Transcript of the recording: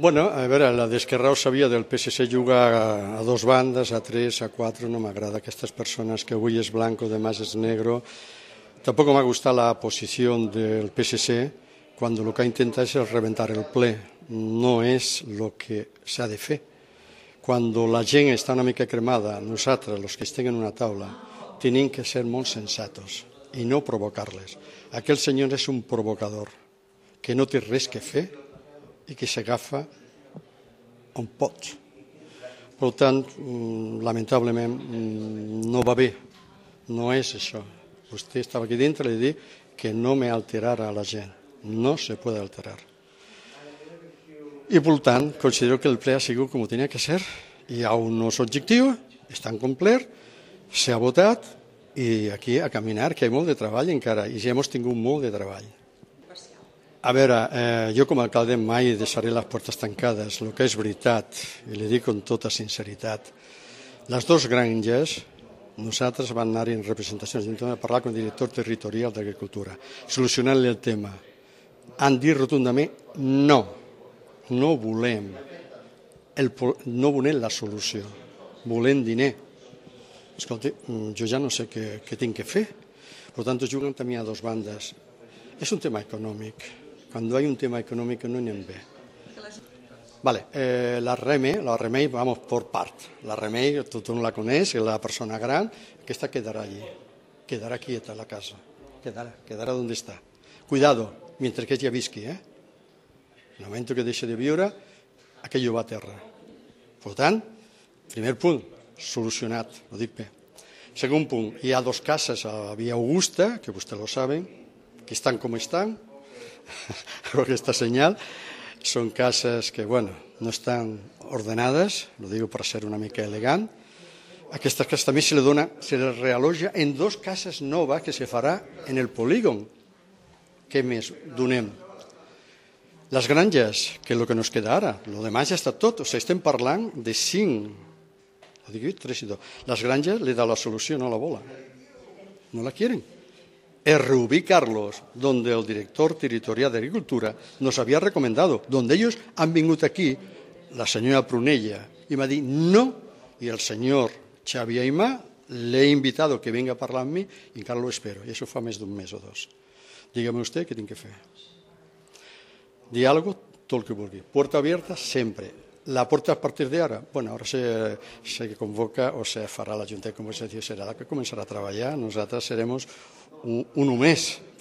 Bueno, a veure, la d'Esquerra ho sabia del PSC juga a, a dos bandes, a tres, a quatre, no m'agrada aquestes persones que avui és blanco, demà és negro. Tampoc m'ha gustat la posició del PSC quan el que ha intentat és rebentar el ple. No és el que s'ha de fer. Quan la gent està una mica cremada, nosaltres, els que estem en una taula, tenim que ser molt sensatos i no provocar-les. Aquell senyor és un provocador que no té res que fer i que s'agafa on pot. Per tant, mm, lamentablement, mm, no va bé. No és això. Vostè estava aquí dintre i li dic que no me alterara la gent. No se puede alterar. I, per tant, considero que el ple ha sigut com tenia que ser. Hi ha uns objectius, estan complerts, s'ha votat i aquí a caminar, que hi ha molt de treball encara, i ja hem tingut molt de treball. A veure, eh, jo com a alcalde mai deixaré les portes tancades. El que és veritat, i li dic amb tota sinceritat, les dues granges, nosaltres vam anar en representacions d'intentar parlar amb el director territorial d'Agricultura, solucionant-li el tema. Han dit rotundament no, no volem, el, no volem la solució, volem diner. Escolta, jo ja no sé què, què tinc que fer. Per tant, juguen també a dos bandes. És un tema econòmic Cuando hay un tema económico no anem bé. Vale, eh, la Remei, la Remei, vamos por part. La Remei, tothom la coneix, la persona gran, aquesta quedarà allí, quedarà quieta a la casa, quedarà, quedarà on està. Cuidado, mentre que ella visqui, eh? En el moment que deixi de viure, aquello va a terra. Per tant, primer punt, solucionat, ho dic bé. Segon punt, hi ha dos cases a Via Augusta, que vostès lo saben, que estan com estan, esta señal. Son casas que, bueno, no están ordenadas, lo digo para ser una mica elegant. Aquestes cases també se le dona, se le realoja en dos cases noves que se farà en el polígon. Què més donem? Les granges, que és el que nos queda ara. Lo demás ja està tot. O sigui, estem parlant de cinc, ho dic, tres dos. Les granges li da la solució, no la bola. No la quieren es reubicarlos donde el director territorial de Agricultura nos había recomendado, donde ellos han vingut aquí, la senyora Prunella, i m'ha dit no, i el senyor Xavi le he invitado que venga a parlar amb mi i encara lo espero, i això fa més d'un mes o dos. Dígame usted què tinc que fer. Diàlogo, tot. Puerta abierta, sempre. La porta a partir de ara, bueno, ara se, convoca o se farà la Junta de Conversació, serà la que començarà a treballar. Nosaltres serem un, un mes